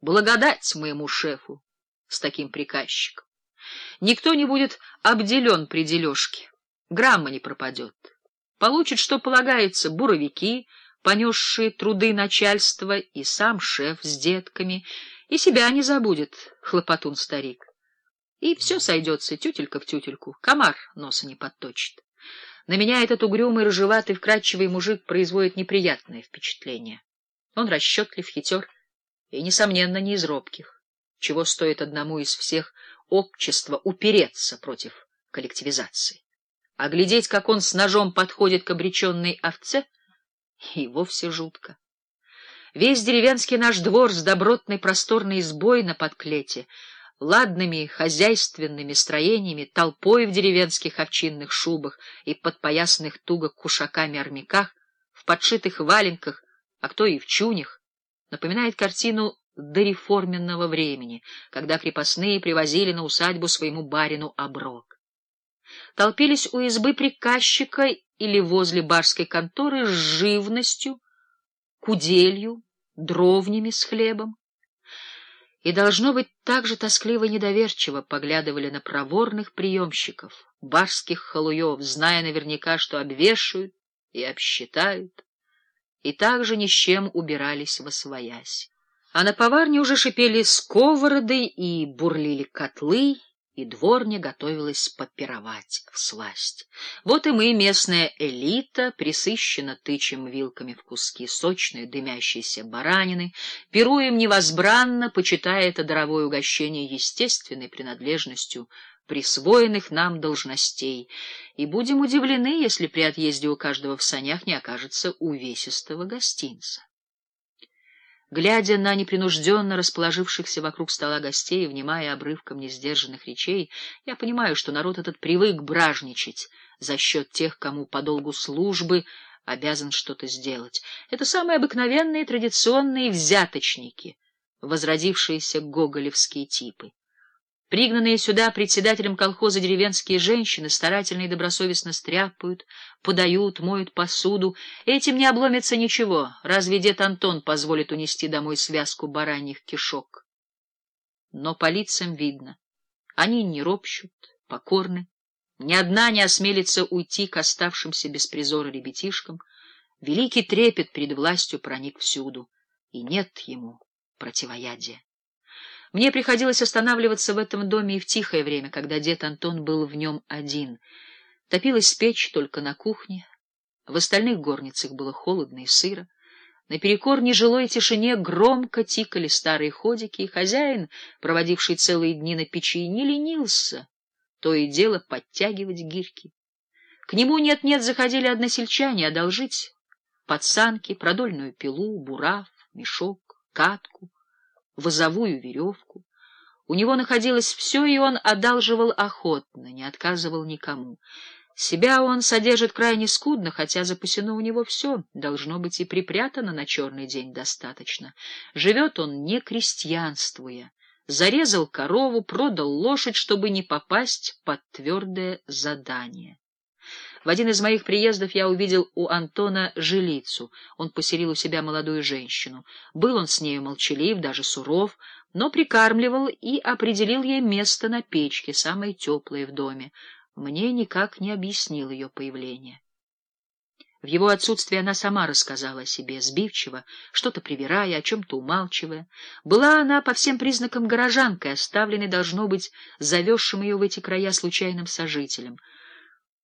Благодать моему шефу с таким приказчиком. Никто не будет обделен при дележке, грамма не пропадет. Получит, что полагается, буровики, понесшие труды начальства, и сам шеф с детками, и себя не забудет, хлопотун-старик. И все сойдется тютелька в тютельку, комар носа не подточит. На меня этот угрюмый, рыжеватый, вкрадчивый мужик производит неприятное впечатление. Он расчетлив, хитер и, несомненно, не из робких, чего стоит одному из всех общества упереться против коллективизации. А глядеть, как он с ножом подходит к обреченной овце, и вовсе жутко. Весь деревенский наш двор с добротной просторной избой на подклете, ладными хозяйственными строениями, толпой в деревенских овчинных шубах и подпоясанных туго кушаками армяках, в подшитых валенках, а кто и в чунях, напоминает картину дореформенного времени, когда крепостные привозили на усадьбу своему барину оброк толпились у избы приказчика или возле барской конторы с живностью, куделью, дровнями с хлебом. И, должно быть, так же тоскливо и недоверчиво поглядывали на проворных приемщиков, барских халуев, зная наверняка, что обвешают и обсчитают, и также ни с чем убирались во своясь. А на поварне уже шипели сковороды и бурлили котлы, и дворня готовилась попировать в сласть. Вот и мы, местная элита, присыщенно тычем вилками в куски сочной дымящейся баранины, пируем невозбранно, почитая это даровое угощение естественной принадлежностью присвоенных нам должностей, и будем удивлены, если при отъезде у каждого в санях не окажется увесистого гостинца. Глядя на непринужденно расположившихся вокруг стола гостей внимая обрывкам несдержанных речей, я понимаю, что народ этот привык бражничать за счет тех, кому по долгу службы обязан что-то сделать. Это самые обыкновенные традиционные взяточники, возродившиеся гоголевские типы. Пригнанные сюда председателем колхоза деревенские женщины старательно и добросовестно стряпают, подают, моют посуду. Этим не обломится ничего, разве дед Антон позволит унести домой связку бараньих кишок? Но по лицам видно. Они не ропщут, покорны. Ни одна не осмелится уйти к оставшимся без призора ребятишкам. Великий трепет перед властью проник всюду, и нет ему противоядия. Мне приходилось останавливаться в этом доме и в тихое время, когда дед Антон был в нем один. Топилась печь только на кухне. В остальных горницах было холодно и сыро. Наперекор нежилой тишине громко тикали старые ходики, и хозяин, проводивший целые дни на печи, не ленился, то и дело подтягивать гирьки. К нему нет-нет заходили односельчане одолжить подсанки, продольную пилу, бурав, мешок, катку возовую веревку. У него находилось все, и он одалживал охотно, не отказывал никому. Себя он содержит крайне скудно, хотя запасено у него все, должно быть и припрятано на черный день достаточно. Живет он не крестьянствуя. Зарезал корову, продал лошадь, чтобы не попасть под твердое задание. В один из моих приездов я увидел у Антона жилицу. Он поселил у себя молодую женщину. Был он с нею молчалив, даже суров, но прикармливал и определил ей место на печке, самое теплое в доме. Мне никак не объяснил ее появление. В его отсутствие она сама рассказала о себе, сбивчиво, что-то привирая, о чем-то умалчивая. Была она по всем признакам горожанкой, оставленной, должно быть, завезшим ее в эти края случайным сожителем —